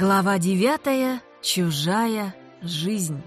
Глава девятая. Чужая жизнь.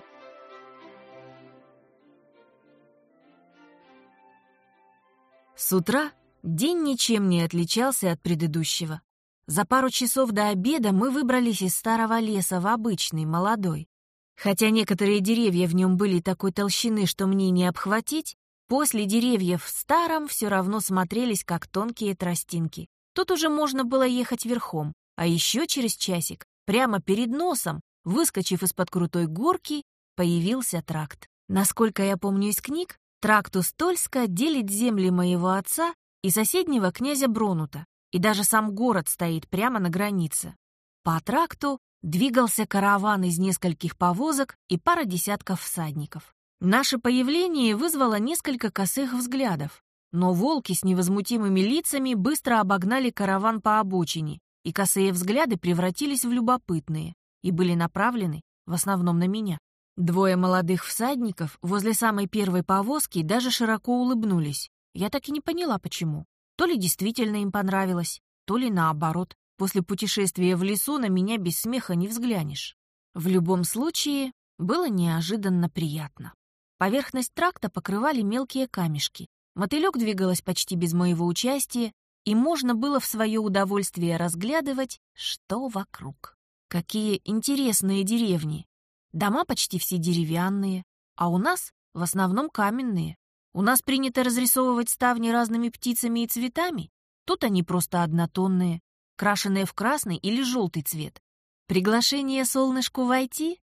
С утра день ничем не отличался от предыдущего. За пару часов до обеда мы выбрались из старого леса в обычный, молодой. Хотя некоторые деревья в нем были такой толщины, что мне не обхватить, после деревьев в старом все равно смотрелись как тонкие тростинки. Тут уже можно было ехать верхом, а еще через часик Прямо перед носом, выскочив из-под крутой горки, появился тракт. Насколько я помню из книг, тракт Устольска делит земли моего отца и соседнего князя Бронута, и даже сам город стоит прямо на границе. По тракту двигался караван из нескольких повозок и пара десятков всадников. Наше появление вызвало несколько косых взглядов, но волки с невозмутимыми лицами быстро обогнали караван по обочине и косые взгляды превратились в любопытные и были направлены в основном на меня. Двое молодых всадников возле самой первой повозки даже широко улыбнулись. Я так и не поняла, почему. То ли действительно им понравилось, то ли наоборот. После путешествия в лесу на меня без смеха не взглянешь. В любом случае, было неожиданно приятно. Поверхность тракта покрывали мелкие камешки. Мотылек двигалась почти без моего участия, и можно было в свое удовольствие разглядывать, что вокруг. Какие интересные деревни. Дома почти все деревянные, а у нас в основном каменные. У нас принято разрисовывать ставни разными птицами и цветами. Тут они просто однотонные, крашеные в красный или желтый цвет. Приглашение солнышку войти?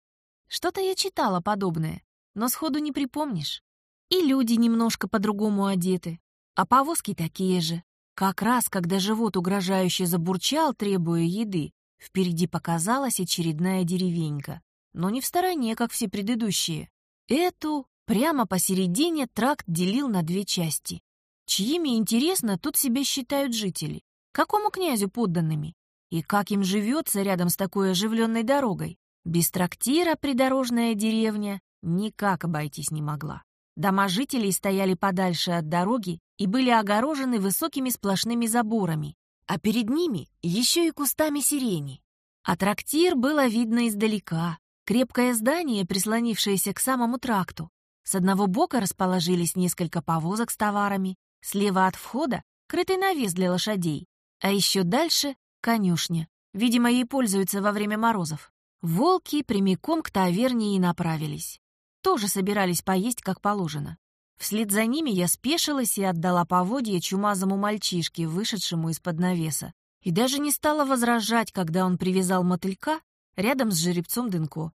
Что-то я читала подобное, но сходу не припомнишь. И люди немножко по-другому одеты, а повозки такие же. Как раз, когда живот угрожающе забурчал, требуя еды, впереди показалась очередная деревенька. Но не в стороне, как все предыдущие. Эту прямо посередине тракт делил на две части. Чьими, интересно, тут себя считают жители? Какому князю подданными? И как им живется рядом с такой оживленной дорогой? Без трактира придорожная деревня никак обойтись не могла. Дома жителей стояли подальше от дороги и были огорожены высокими сплошными заборами, а перед ними еще и кустами сирени. А трактир было видно издалека. Крепкое здание, прислонившееся к самому тракту. С одного бока расположились несколько повозок с товарами, слева от входа — крытый навес для лошадей, а еще дальше — конюшня. Видимо, ей пользуются во время морозов. Волки прямиком к таверне и направились тоже собирались поесть как положено. Вслед за ними я спешилась и отдала поводье чумазому мальчишке, вышедшему из-под навеса. И даже не стала возражать, когда он привязал мотылька рядом с жеребцом Дынко.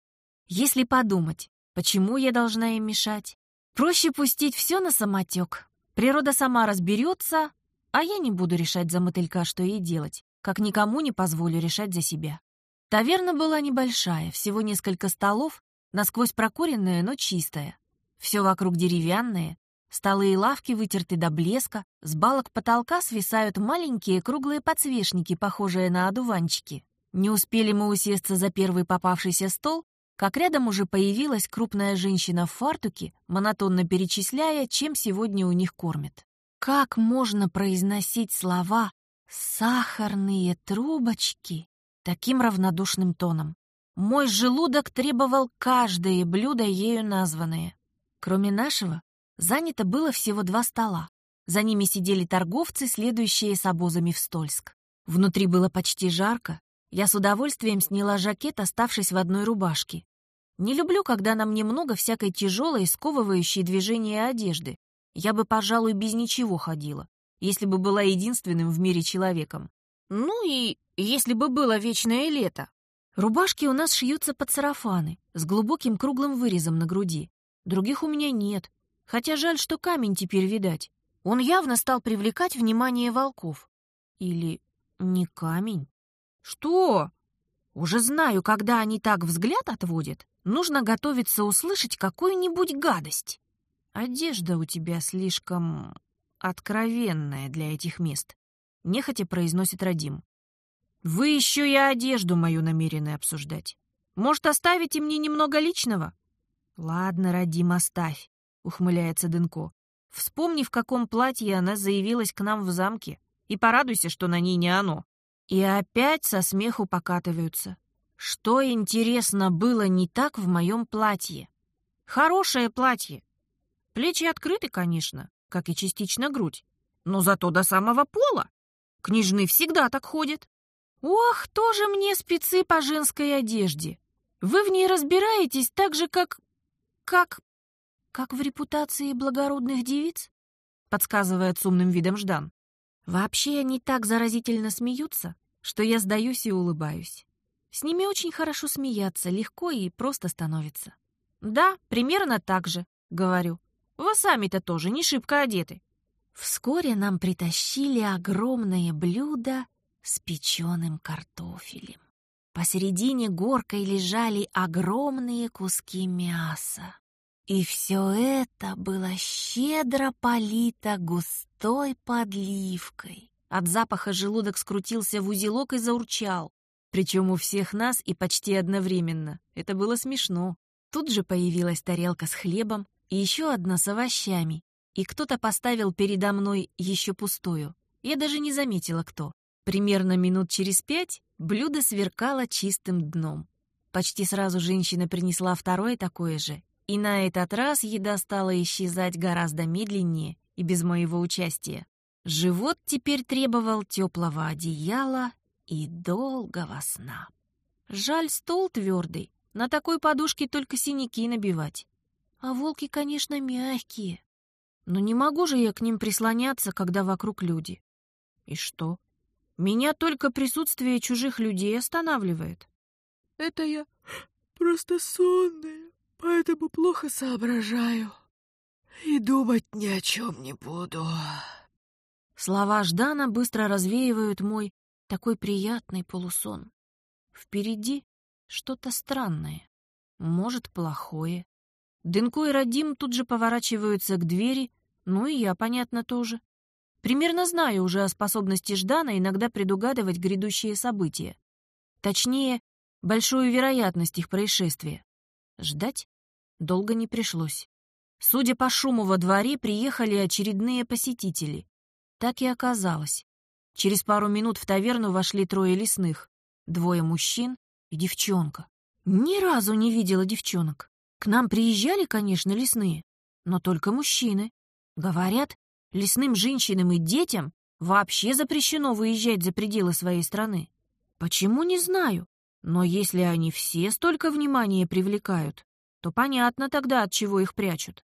Если подумать, почему я должна им мешать? Проще пустить все на самотек. Природа сама разберется, а я не буду решать за мотылька, что ей делать, как никому не позволю решать за себя. Таверна была небольшая, всего несколько столов насквозь прокуренная, но чистая. Все вокруг деревянное, столы и лавки вытерты до блеска, с балок потолка свисают маленькие круглые подсвечники, похожие на одуванчики. Не успели мы усесться за первый попавшийся стол, как рядом уже появилась крупная женщина в фартуке, монотонно перечисляя, чем сегодня у них кормят. Как можно произносить слова «сахарные трубочки» таким равнодушным тоном? Мой желудок требовал каждое блюдо ею названное. Кроме нашего, занято было всего два стола. За ними сидели торговцы, следующие с обозами в Стольск. Внутри было почти жарко. Я с удовольствием сняла жакет, оставшись в одной рубашке. Не люблю, когда на мне много всякой тяжелой, сковывающей движения одежды. Я бы, пожалуй, без ничего ходила, если бы была единственным в мире человеком. Ну и если бы было вечное лето. Рубашки у нас шьются под сарафаны, с глубоким круглым вырезом на груди. Других у меня нет, хотя жаль, что камень теперь видать. Он явно стал привлекать внимание волков. Или не камень? Что? Уже знаю, когда они так взгляд отводят, нужно готовиться услышать какую-нибудь гадость. Одежда у тебя слишком откровенная для этих мест. Нехотя произносит Радим. Вы еще и одежду мою намерены обсуждать. Может, оставите мне немного личного? Ладно, Радим, оставь, ухмыляется Дынко. Вспомни, в каком платье она заявилась к нам в замке, и порадуйся, что на ней не оно. И опять со смеху покатываются. Что, интересно, было не так в моем платье? Хорошее платье. Плечи открыты, конечно, как и частично грудь, но зато до самого пола. Княжны всегда так ходят. Ох, тоже мне спецы по женской одежде. Вы в ней разбираетесь так же, как... как... как в репутации благородных девиц? Подсказывает с умным видом Ждан. Вообще они так заразительно смеются, что я сдаюсь и улыбаюсь. С ними очень хорошо смеяться, легко и просто становится. «Да, примерно так же», — говорю. «Вы сами-то тоже не шибко одеты». Вскоре нам притащили огромное блюдо с печеным картофелем. Посередине горкой лежали огромные куски мяса. И все это было щедро полито густой подливкой. От запаха желудок скрутился в узелок и заурчал. Причем у всех нас и почти одновременно. Это было смешно. Тут же появилась тарелка с хлебом и еще одна с овощами. И кто-то поставил передо мной еще пустую. Я даже не заметила, кто. Примерно минут через пять блюдо сверкало чистым дном. Почти сразу женщина принесла второе такое же. И на этот раз еда стала исчезать гораздо медленнее и без моего участия. Живот теперь требовал теплого одеяла и долгого сна. Жаль, стол твердый, на такой подушке только синяки набивать. А волки, конечно, мягкие. Но не могу же я к ним прислоняться, когда вокруг люди. И что? Меня только присутствие чужих людей останавливает. Это я просто сонная, поэтому плохо соображаю. И думать ни о чем не буду. Слова Ждана быстро развеивают мой такой приятный полусон. Впереди что-то странное, может, плохое. Дынко и Радим тут же поворачиваются к двери, ну и я, понятно, тоже. Примерно знаю уже о способности Ждана иногда предугадывать грядущие события. Точнее, большую вероятность их происшествия. Ждать долго не пришлось. Судя по шуму во дворе, приехали очередные посетители. Так и оказалось. Через пару минут в таверну вошли трое лесных. Двое мужчин и девчонка. Ни разу не видела девчонок. К нам приезжали, конечно, лесные, но только мужчины. Говорят, лесным женщинам и детям вообще запрещено выезжать за пределы своей страны. Почему, не знаю. Но если они все столько внимания привлекают, то понятно тогда, от чего их прячут.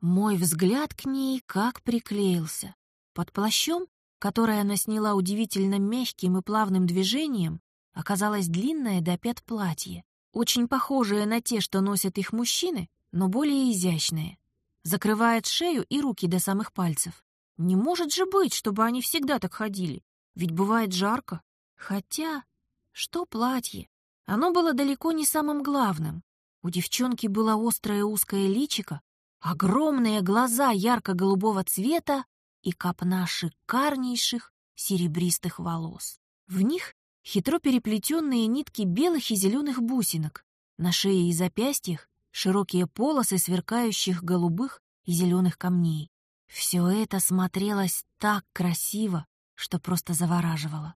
Мой взгляд к ней как приклеился. Под плащом, который она сняла удивительно мягким и плавным движением, оказалось длинное до пят платье, очень похожее на те, что носят их мужчины, но более изящное. Закрывает шею и руки до самых пальцев. Не может же быть, чтобы они всегда так ходили, ведь бывает жарко. Хотя, что платье? Оно было далеко не самым главным. У девчонки было острое узкое личико, огромные глаза ярко-голубого цвета и копна шикарнейших серебристых волос. В них хитро переплетенные нитки белых и зеленых бусинок, на шее и запястьях широкие полосы сверкающих голубых и зеленых камней. Все это смотрелось так красиво, что просто завораживало.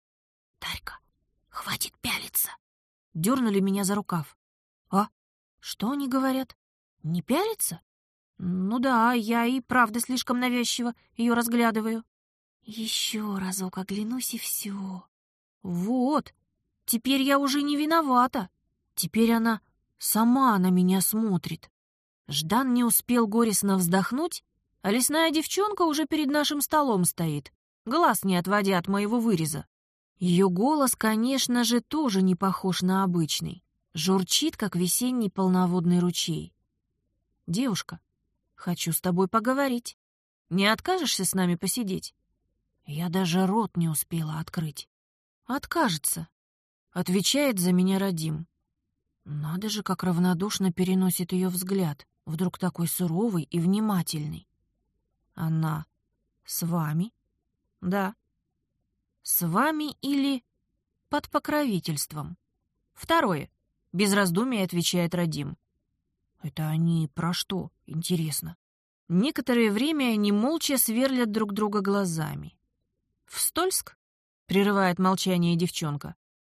«Тарька, хватит пялиться!» Дернули меня за рукав. «А? Что они говорят? Не пялиться?» «Ну да, я и правда слишком навязчиво ее разглядываю». «Еще разок оглянусь и все». «Вот, теперь я уже не виновата. Теперь она сама на меня смотрит». Ждан не успел горестно вздохнуть, а лесная девчонка уже перед нашим столом стоит, глаз не отводя от моего выреза. Ее голос, конечно же, тоже не похож на обычный. Журчит, как весенний полноводный ручей. «Девушка, Хочу с тобой поговорить. Не откажешься с нами посидеть? Я даже рот не успела открыть. Откажется. Отвечает за меня Радим. Надо же, как равнодушно переносит ее взгляд, вдруг такой суровый и внимательный. Она с вами? Да. С вами или под покровительством? Второе. Без раздумий отвечает Радим. Это они про что, интересно? Некоторое время они молча сверлят друг друга глазами. «В Стольск?» — прерывает молчание девчонка.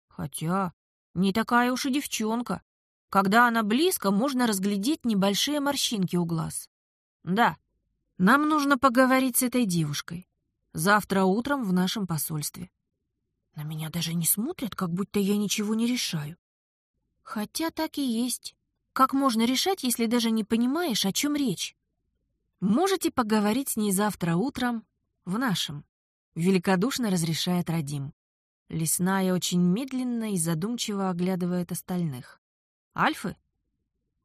«Хотя, Не такая уж и девчонка. Когда она близко, можно разглядеть небольшие морщинки у глаз. Да, нам нужно поговорить с этой девушкой. Завтра утром в нашем посольстве. На меня даже не смотрят, как будто я ничего не решаю. Хотя так и есть. Как можно решать, если даже не понимаешь, о чем речь? Можете поговорить с ней завтра утром в нашем. Великодушно разрешает Радим. Лесная очень медленно и задумчиво оглядывает остальных. «Альфы?»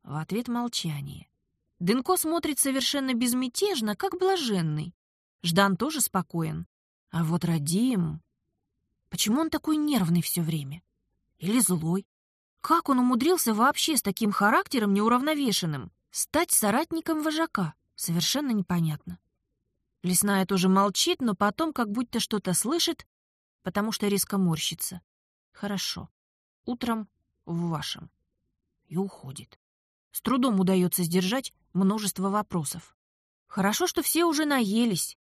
В ответ молчание. Дынко смотрит совершенно безмятежно, как блаженный. Ждан тоже спокоен. А вот Радим... Почему он такой нервный все время? Или злой? Как он умудрился вообще с таким характером неуравновешенным стать соратником вожака? Совершенно непонятно. Лесная тоже молчит, но потом как будто что-то слышит, потому что резко морщится. Хорошо. Утром в вашем. И уходит. С трудом удается сдержать множество вопросов. Хорошо, что все уже наелись,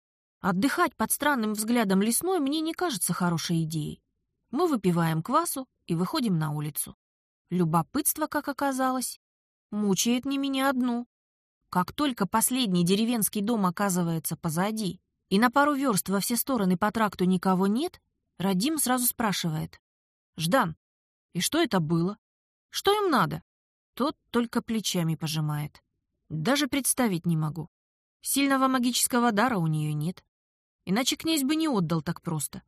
Отдыхать под странным взглядом лесной мне не кажется хорошей идеей. Мы выпиваем квасу и выходим на улицу. Любопытство, как оказалось, мучает не меня одну. Как только последний деревенский дом оказывается позади, и на пару верст во все стороны по тракту никого нет, Радим сразу спрашивает. «Ждан, и что это было? Что им надо?» Тот только плечами пожимает. Даже представить не могу. Сильного магического дара у нее нет. Иначе князь бы не отдал так просто.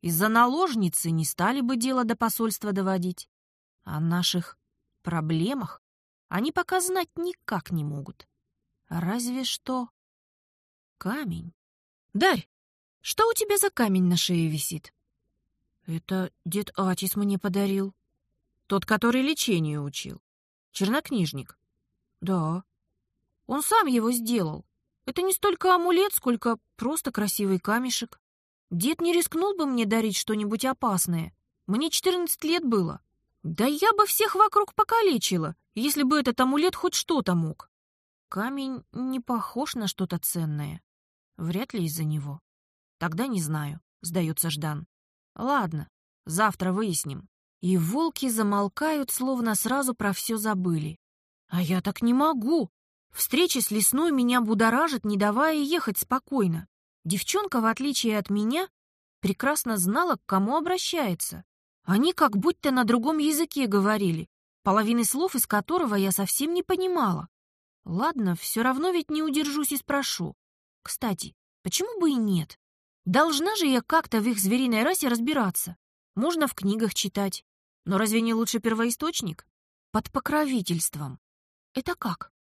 Из-за наложницы не стали бы дело до посольства доводить. О наших проблемах они пока знать никак не могут. Разве что... Камень. Дарь, что у тебя за камень на шее висит? Это дед Атис мне подарил. Тот, который лечению учил. Чернокнижник. Да. Он сам его сделал. Это не столько амулет, сколько просто красивый камешек. Дед не рискнул бы мне дарить что-нибудь опасное. Мне 14 лет было. Да я бы всех вокруг покалечила, если бы этот амулет хоть что-то мог. Камень не похож на что-то ценное. Вряд ли из-за него. Тогда не знаю, сдается Ждан. Ладно, завтра выясним. И волки замолкают, словно сразу про все забыли. А я так не могу. Встреча с лесной меня будоражит, не давая ехать спокойно. Девчонка, в отличие от меня, прекрасно знала, к кому обращается. Они как будто на другом языке говорили, половины слов из которого я совсем не понимала. Ладно, все равно ведь не удержусь и спрошу. Кстати, почему бы и нет? Должна же я как-то в их звериной расе разбираться. Можно в книгах читать. Но разве не лучше первоисточник? Под покровительством. Это как?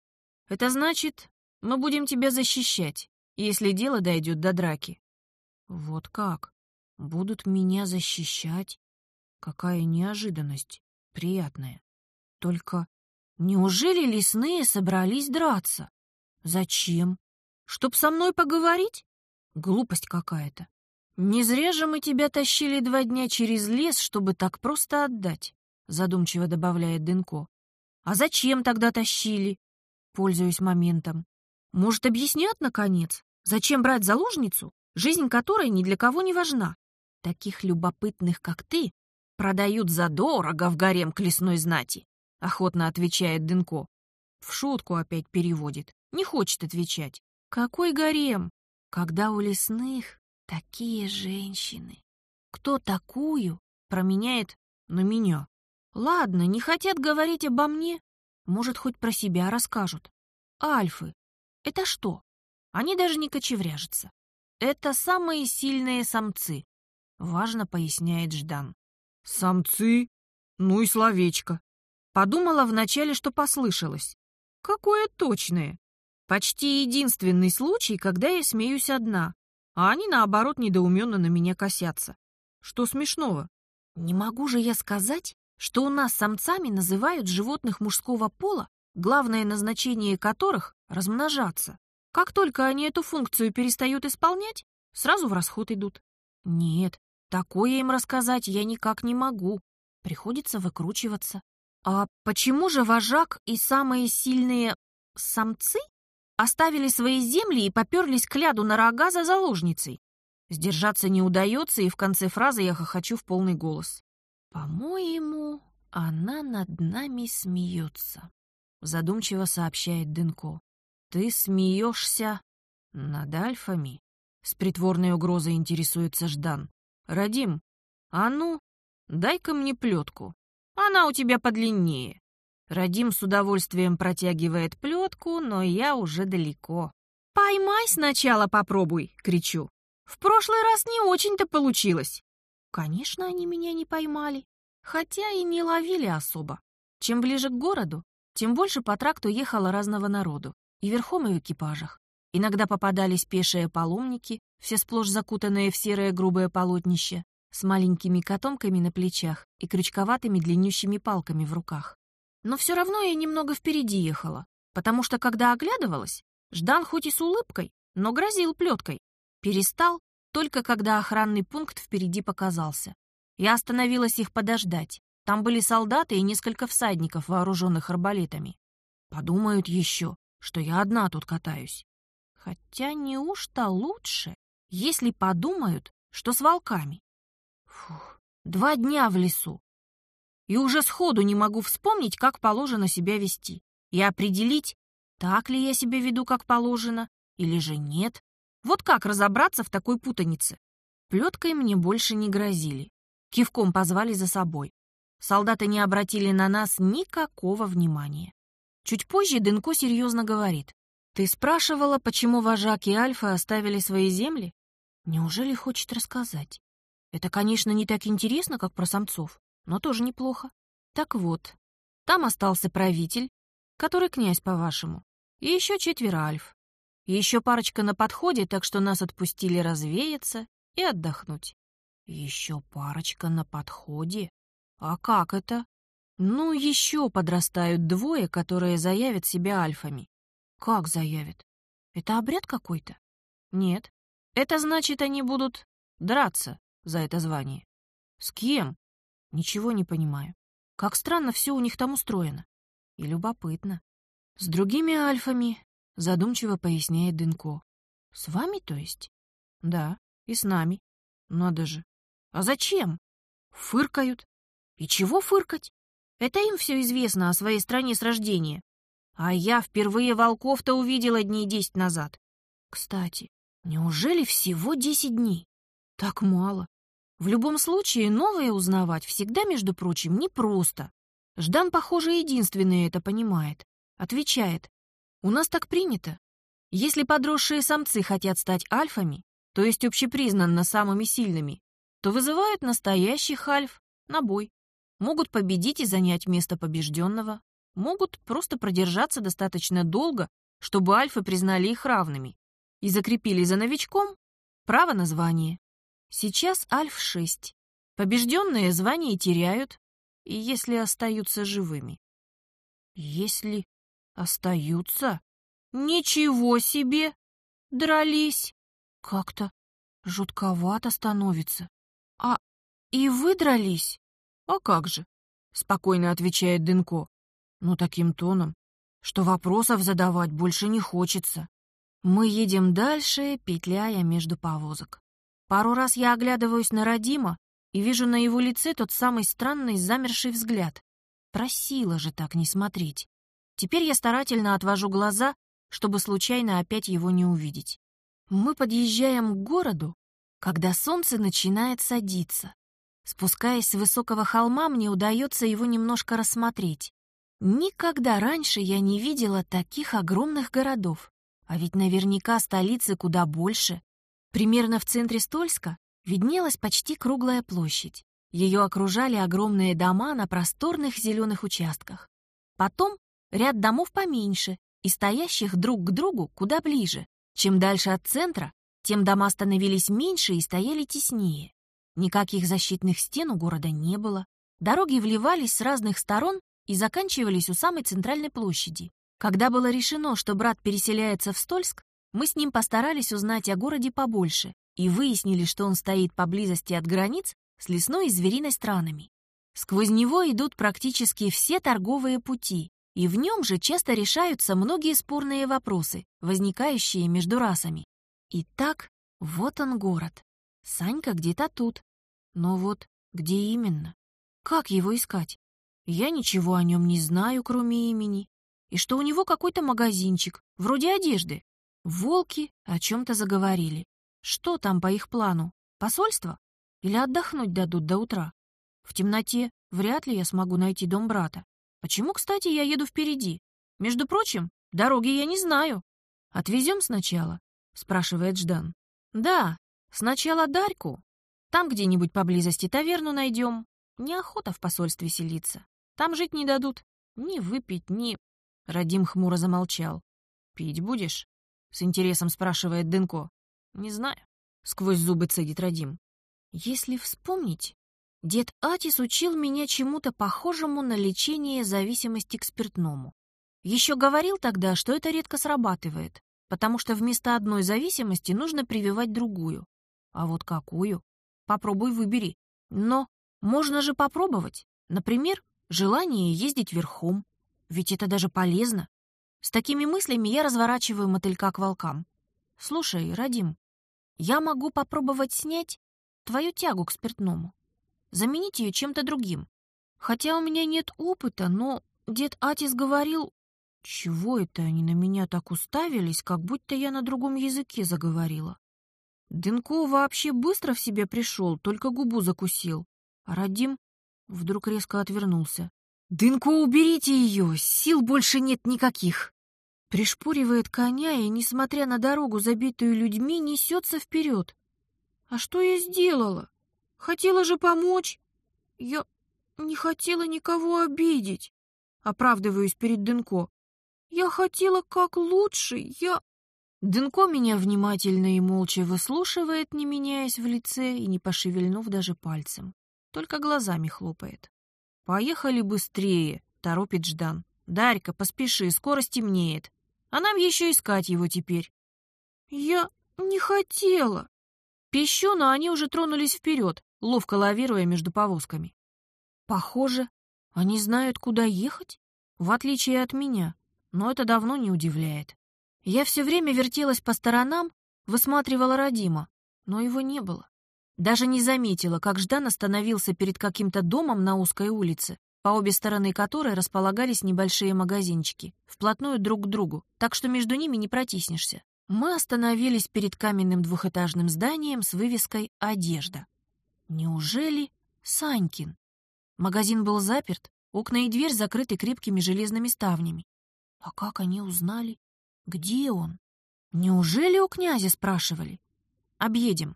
Это значит, мы будем тебя защищать, если дело дойдет до драки. Вот как? Будут меня защищать? Какая неожиданность. Приятная. Только неужели лесные собрались драться? Зачем? Чтоб со мной поговорить? Глупость какая-то. Не зря же мы тебя тащили два дня через лес, чтобы так просто отдать, задумчиво добавляет Дынко. А зачем тогда тащили? Пользуюсь моментом. Может, объяснят, наконец, зачем брать заложницу, жизнь которой ни для кого не важна? Таких любопытных, как ты, продают задорого в гарем к лесной знати, охотно отвечает Дынко. В шутку опять переводит, не хочет отвечать. Какой гарем? Когда у лесных такие женщины. Кто такую променяет на меня? Ладно, не хотят говорить обо мне, может, хоть про себя расскажут. Альфы — это что? Они даже не кочевряжутся. Это самые сильные самцы, важно поясняет Ждан. Самцы? Ну и словечко. Подумала вначале, что послышалось. Какое точное. Почти единственный случай, когда я смеюсь одна, а они, наоборот, недоуменно на меня косятся. Что смешного? Не могу же я сказать, что у нас самцами называют животных мужского пола, главное назначение которых — размножаться. Как только они эту функцию перестают исполнять, сразу в расход идут. Нет, такое им рассказать я никак не могу. Приходится выкручиваться. А почему же вожак и самые сильные самцы оставили свои земли и поперлись к ляду на рога за заложницей? Сдержаться не удается, и в конце фразы я хохочу в полный голос. По-моему, Она над нами смеется, задумчиво сообщает Дынко. Ты смеешься над альфами? С притворной угрозой интересуется Ждан. Радим, а ну, дай-ка мне плетку. Она у тебя подлиннее. Радим с удовольствием протягивает плетку, но я уже далеко. «Поймай сначала попробуй!» — кричу. «В прошлый раз не очень-то получилось!» Конечно, они меня не поймали, хотя и не ловили особо. Чем ближе к городу, тем больше по тракту ехало разного народу, и верхом, и в экипажах. Иногда попадались пешие паломники, все сплошь закутанные в серое грубое полотнище, с маленькими котомками на плечах и крючковатыми длиннющими палками в руках. Но все равно я немного впереди ехала, потому что, когда оглядывалась, Ждан хоть и с улыбкой, но грозил плеткой. Перестал, только когда охранный пункт впереди показался. Я остановилась их подождать. Там были солдаты и несколько всадников, вооруженных арбалетами. Подумают еще, что я одна тут катаюсь. Хотя неужто лучше, если подумают, что с волками? Фух, два дня в лесу. И уже сходу не могу вспомнить, как положено себя вести. И определить, так ли я себя веду, как положено, или же нет. Вот как разобраться в такой путанице? Плеткой мне больше не грозили. Кивком позвали за собой. Солдаты не обратили на нас никакого внимания. Чуть позже Дынко серьезно говорит. «Ты спрашивала, почему вожак и Альфа оставили свои земли? Неужели хочет рассказать? Это, конечно, не так интересно, как про самцов, но тоже неплохо. Так вот, там остался правитель, который князь, по-вашему, и еще четверо альф. Еще парочка на подходе, так что нас отпустили развеяться и отдохнуть. Еще парочка на подходе? А как это? Ну, еще подрастают двое, которые заявят себя альфами. Как заявят? Это обряд какой-то? Нет. Это значит, они будут драться за это звание. С кем? Ничего не понимаю. Как странно все у них там устроено. И любопытно. С другими альфами, задумчиво поясняет Дынко. С вами, то есть? Да, и с нами. Надо же. А зачем? Фыркают. И чего фыркать? Это им все известно о своей стране с рождения. А я впервые волков-то увидела дней десять назад. Кстати, неужели всего десять дней? Так мало. В любом случае, новое узнавать всегда, между прочим, непросто. Ждан, похоже, единственный это понимает. Отвечает. У нас так принято. Если подросшие самцы хотят стать альфами, то есть общепризнанно самыми сильными, то вызывают настоящих альф на бой. Могут победить и занять место побежденного, могут просто продержаться достаточно долго, чтобы альфы признали их равными и закрепили за новичком право на звание. Сейчас Альф-6. Побежденные звание теряют, и если остаются живыми. Если остаются? Ничего себе! Дрались! Как-то жутковато становится. А и вы дрались? А как же? Спокойно отвечает Дынко. Ну, таким тоном, что вопросов задавать больше не хочется. Мы едем дальше, петляя между повозок. Пару раз я оглядываюсь на Родима и вижу на его лице тот самый странный замерший взгляд. Просила же так не смотреть. Теперь я старательно отвожу глаза, чтобы случайно опять его не увидеть. Мы подъезжаем к городу, когда солнце начинает садиться. Спускаясь с высокого холма, мне удается его немножко рассмотреть. Никогда раньше я не видела таких огромных городов. А ведь наверняка столицы куда больше. Примерно в центре Стольска виднелась почти круглая площадь. Ее окружали огромные дома на просторных зеленых участках. Потом ряд домов поменьше и стоящих друг к другу куда ближе. Чем дальше от центра, тем дома становились меньше и стояли теснее. Никаких защитных стен у города не было. Дороги вливались с разных сторон и заканчивались у самой центральной площади. Когда было решено, что брат переселяется в Стольск, мы с ним постарались узнать о городе побольше и выяснили, что он стоит поблизости от границ с лесной и звериной странами. Сквозь него идут практически все торговые пути, и в нем же часто решаются многие спорные вопросы, возникающие между расами. Итак, вот он город. Санька где-то тут. Но вот где именно? Как его искать? Я ничего о нем не знаю, кроме имени. И что у него какой-то магазинчик, вроде одежды. Волки о чем-то заговорили. Что там по их плану? Посольство? Или отдохнуть дадут до утра? В темноте вряд ли я смогу найти дом брата. Почему, кстати, я еду впереди? Между прочим, дороги я не знаю. Отвезем сначала? Спрашивает Ждан. Да, сначала Дарьку. Там где-нибудь поблизости таверну найдем. Неохота в посольстве селиться. Там жить не дадут. Ни выпить, ни... Радим хмуро замолчал. «Пить будешь?» — с интересом спрашивает Дынко. «Не знаю», — сквозь зубы цедит Радим. «Если вспомнить, дед Атис учил меня чему-то похожему на лечение зависимости к спиртному. Еще говорил тогда, что это редко срабатывает, потому что вместо одной зависимости нужно прививать другую. А вот какую? Попробуй выбери. Но можно же попробовать. Например, желание ездить верхом. Ведь это даже полезно. С такими мыслями я разворачиваю мотылька к волкам. Слушай, Радим, я могу попробовать снять твою тягу к спиртному. Заменить ее чем-то другим. Хотя у меня нет опыта, но дед Атис говорил... Чего это они на меня так уставились, как будто я на другом языке заговорила? Дынко вообще быстро в себе пришел, только губу закусил. А Радим вдруг резко отвернулся. «Дынко, уберите ее! Сил больше нет никаких!» Пришпуривает коня и, несмотря на дорогу, забитую людьми, несется вперед. «А что я сделала? Хотела же помочь!» «Я не хотела никого обидеть!» Оправдываюсь перед Дынко. «Я хотела как лучше, я...» Дынко меня внимательно и молча выслушивает, не меняясь в лице и не пошевельнув даже пальцем. Только глазами хлопает. «Поехали быстрее», — торопит Ждан. «Дарька, поспеши, скоро стемнеет. А нам еще искать его теперь». «Я не хотела». Пищу, но они уже тронулись вперед, ловко лавируя между повозками. Похоже, они знают, куда ехать, в отличие от меня, но это давно не удивляет. Я все время вертелась по сторонам, высматривала Родима, но его не было. Даже не заметила, как Ждан остановился перед каким-то домом на узкой улице, по обе стороны которой располагались небольшие магазинчики, вплотную друг к другу, так что между ними не протиснешься. Мы остановились перед каменным двухэтажным зданием с вывеской «Одежда». Неужели Санькин? Магазин был заперт, окна и дверь закрыты крепкими железными ставнями. А как они узнали? Где он? Неужели у князя спрашивали? Объедем.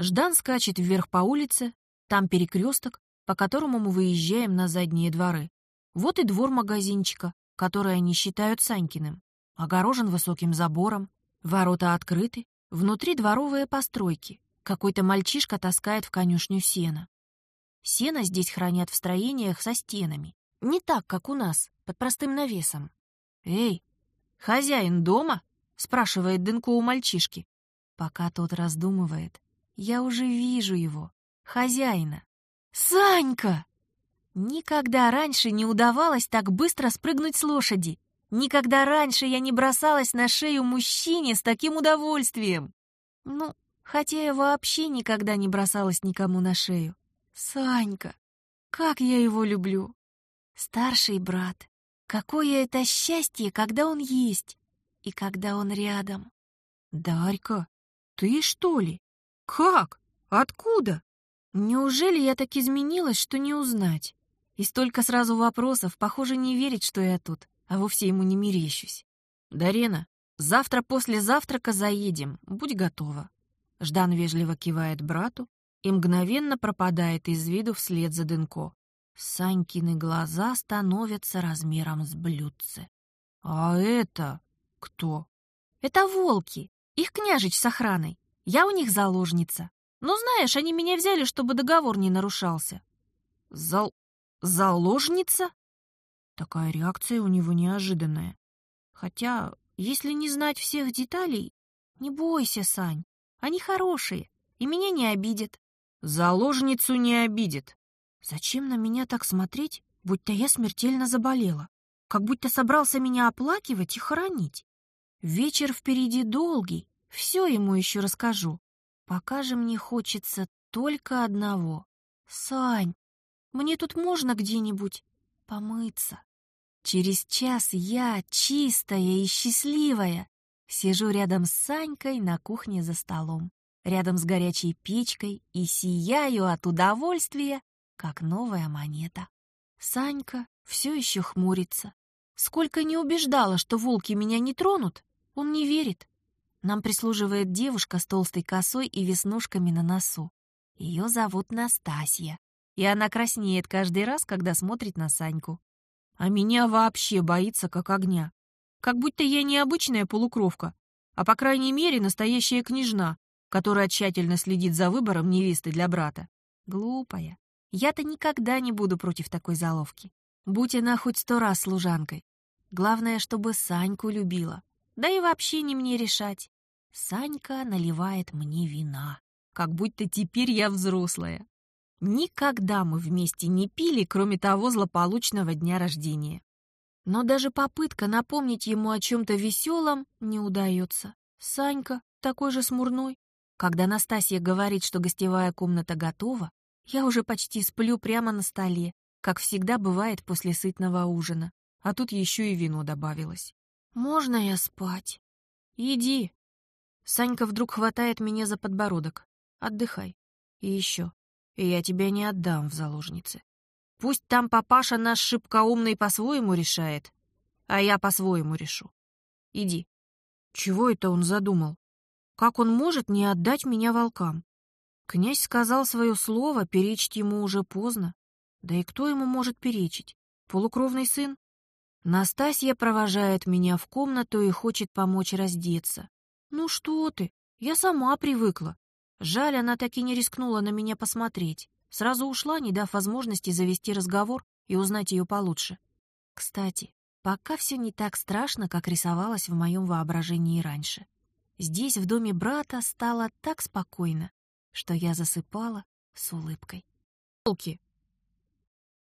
Ждан скачет вверх по улице, там перекресток, по которому мы выезжаем на задние дворы. Вот и двор магазинчика, который они считают Санькиным. Огорожен высоким забором, ворота открыты, внутри дворовые постройки. Какой-то мальчишка таскает в конюшню сено. Сено здесь хранят в строениях со стенами. Не так, как у нас, под простым навесом. «Эй, хозяин дома?» — спрашивает Дынко у мальчишки. Пока тот раздумывает, я уже вижу его, хозяина. Санька! Никогда раньше не удавалось так быстро спрыгнуть с лошади. Никогда раньше я не бросалась на шею мужчине с таким удовольствием. Ну, хотя я вообще никогда не бросалась никому на шею. Санька, как я его люблю. Старший брат. Какое это счастье, когда он есть и когда он рядом. Дарька, ты что ли? Как? Откуда? Неужели я так изменилась, что не узнать? И столько сразу вопросов, похоже, не верит, что я тут, а вовсе ему не мерещусь. Дарена, завтра после завтрака заедем, будь готова. Ждан вежливо кивает брату и мгновенно пропадает из виду вслед за Дынко. Санькины глаза становятся размером с блюдце. «А это кто?» «Это волки, их княжич с охраной. Я у них заложница. Но знаешь, они меня взяли, чтобы договор не нарушался. Зал... заложница? Такая реакция у него неожиданная. Хотя, если не знать всех деталей... Не бойся, Сань, они хорошие, и меня не обидят. Заложницу не обидит. Зачем на меня так смотреть, будто я смертельно заболела? Как будто собрался меня оплакивать и хоронить. Вечер впереди долгий, все ему еще расскажу. Пока же мне хочется только одного. Сань, мне тут можно где-нибудь? помыться. Через час я, чистая и счастливая, сижу рядом с Санькой на кухне за столом, рядом с горячей печкой и сияю от удовольствия, как новая монета. Санька все еще хмурится. Сколько не убеждала, что волки меня не тронут, он не верит. Нам прислуживает девушка с толстой косой и веснушками на носу. Ее зовут Настасья, и она краснеет каждый раз, когда смотрит на Саньку. А меня вообще боится как огня. Как будто я не обычная полукровка, а по крайней мере настоящая княжна, которая тщательно следит за выбором невесты для брата. Глупая. Я-то никогда не буду против такой заловки. Будь она хоть сто раз служанкой. Главное, чтобы Саньку любила. Да и вообще не мне решать. Санька наливает мне вина, как будто теперь я взрослая. Никогда мы вместе не пили, кроме того злополучного дня рождения. Но даже попытка напомнить ему о чем-то веселом не удается. Санька такой же смурной. Когда Настасья говорит, что гостевая комната готова, я уже почти сплю прямо на столе, как всегда бывает после сытного ужина. А тут еще и вино добавилось. «Можно я спать?» «Иди». Санька вдруг хватает меня за подбородок. «Отдыхай. И еще. И я тебя не отдам в заложницы. Пусть там папаша наш шибко умный по-своему решает, а я по-своему решу. Иди». Чего это он задумал? Как он может не отдать меня волкам? Князь сказал свое слово, перечить ему уже поздно. Да и кто ему может перечить? Полукровный сын? Настасья провожает меня в комнату и хочет помочь раздеться. Ну что ты, я сама привыкла. Жаль, она так и не рискнула на меня посмотреть. Сразу ушла, не дав возможности завести разговор и узнать ее получше. Кстати, пока все не так страшно, как рисовалось в моем воображении раньше. Здесь, в доме брата, стало так спокойно что я засыпала с улыбкой. Волки.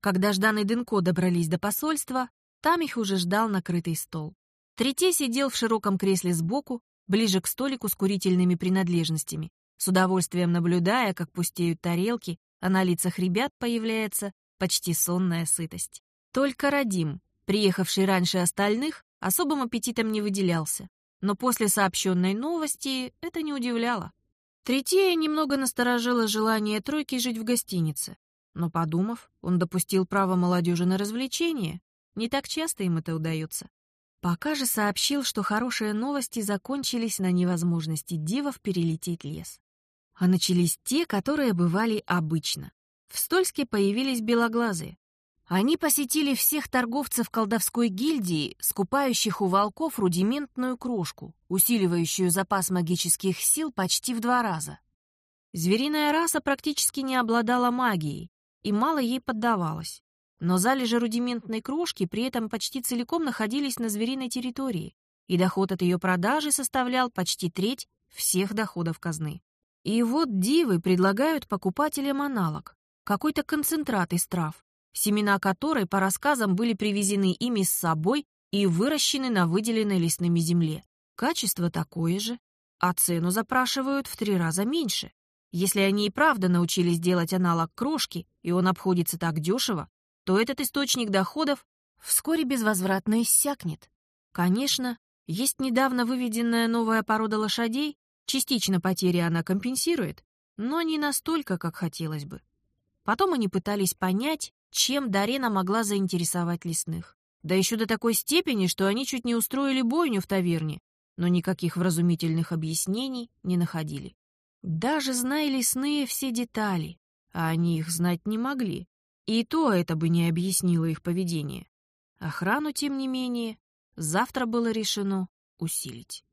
Когда Ждан и Дынко добрались до посольства, там их уже ждал накрытый стол. Третей сидел в широком кресле сбоку, ближе к столику с курительными принадлежностями, с удовольствием наблюдая, как пустеют тарелки, а на лицах ребят появляется почти сонная сытость. Только Радим, приехавший раньше остальных, особым аппетитом не выделялся. Но после сообщенной новости это не удивляло. Третья немного насторожило желание тройки жить в гостинице. Но, подумав, он допустил право молодежи на развлечение. Не так часто им это удается. Пока же сообщил, что хорошие новости закончились на невозможности дивов перелететь лес. А начались те, которые бывали обычно. В Стольске появились белоглазые. Они посетили всех торговцев колдовской гильдии, скупающих у волков рудиментную крошку, усиливающую запас магических сил почти в два раза. Звериная раса практически не обладала магией и мало ей поддавалась. Но залежи рудиментной крошки при этом почти целиком находились на звериной территории, и доход от ее продажи составлял почти треть всех доходов казны. И вот дивы предлагают покупателям аналог, какой-то концентрат из трав, семена которой, по рассказам, были привезены ими с собой и выращены на выделенной лесными земле. Качество такое же, а цену запрашивают в три раза меньше. Если они и правда научились делать аналог крошки, и он обходится так дешево, то этот источник доходов вскоре безвозвратно иссякнет. Конечно, есть недавно выведенная новая порода лошадей, частично потери она компенсирует, но не настолько, как хотелось бы. Потом они пытались понять, чем Дарена могла заинтересовать лесных. Да еще до такой степени, что они чуть не устроили бойню в таверне, но никаких вразумительных объяснений не находили. Даже зная лесные все детали, а они их знать не могли, и то это бы не объяснило их поведение. Охрану, тем не менее, завтра было решено усилить.